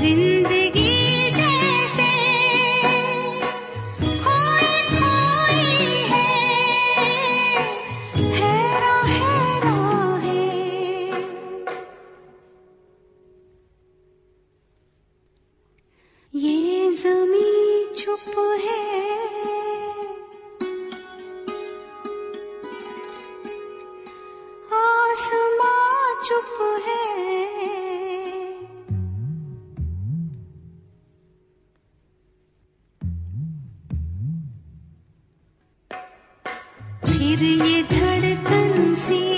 izinde फिर ये धड़कन सी